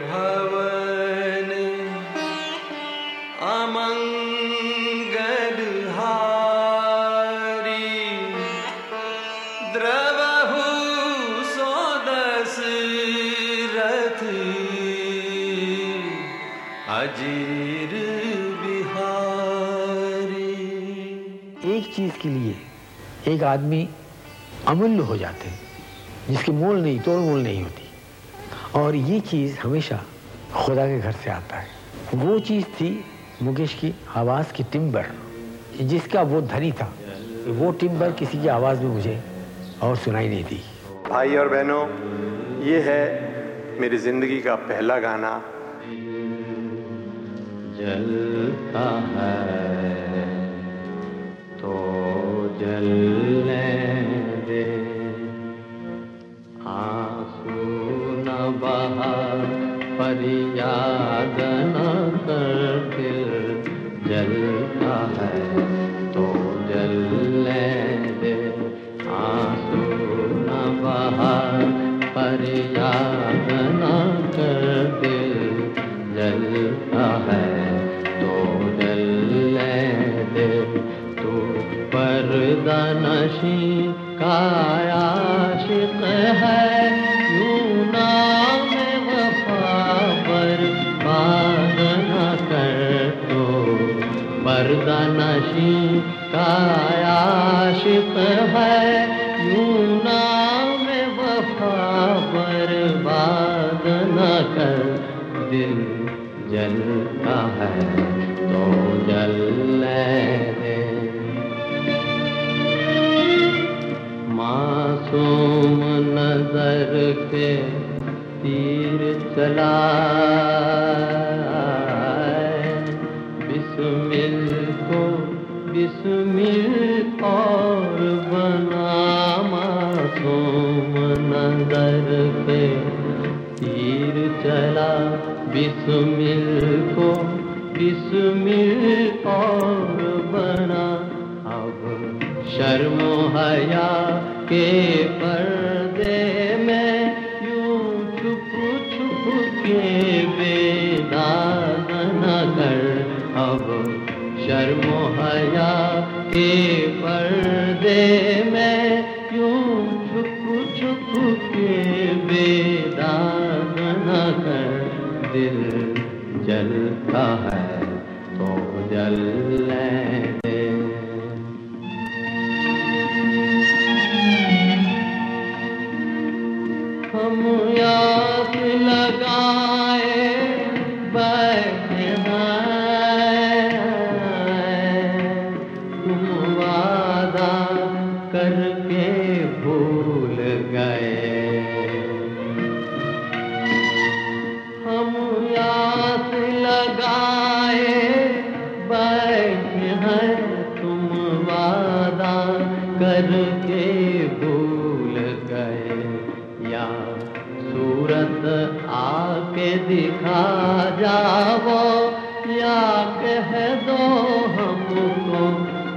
भवन अमंगल हारी। द्रवहु सोदस रथ, अजीर बिहारी। एक चीज़ के लिए एक आदमी अमूल्य हो जाते हैं, जिसकी मोल नहीं, तोड़ मोल नहीं होती। और ये चीज़ हमेशा खुदा के घर से आता है। वो चीज़ थी मुकेश की आवाज़ की टिम्बर जिसका वो धनी था। वो टिम्बर किसी की आवाज़ में मुझे और सुनाई नहीं दी। भाई और बहनों ये है मेरी ज़िंदगी का पहला गाना। जलता है। न बहा फरियाद न कर दिल जलता है तो जलने दे, आँसू न बहा फरियाद न कर दिल जलता है तो जलने दे। तू पर्दा नशी का आशिक है नशी का आशिक है यूँ नाम वफा पर बात न कर, दिल जलता है तो जल दे। मासूम नज़र के तीर चला बिस्मिल और बना मासूम नज़र के तीर चला बिस्मिल को, बिस्मिल और बना। अब शर्म हया के पर्दे शर्म हया के पर्दे में क्यों छुप छुप के बेदाग न कर? दिल जलता है तो जलने करके भूल गए, या सूरत आके दिखा जाओ या कह दो हमको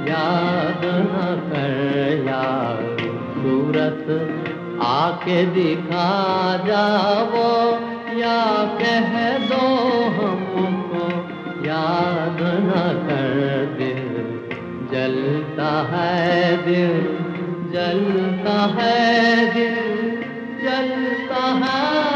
याद न कर यार सूरत आके दिखा जाओ या कह दो हमको याद न कर, दिल जलता है दिल। जलता है दिल जलता है